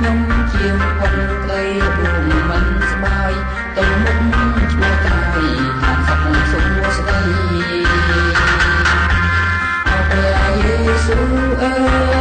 ខ្ញុំជាពុនក្រីព្រមមិនស្បើយទៅមុខឈ្មោះក្រោយខាងសុខសុខស្ដីអរព្រះយេស៊ូវអើយ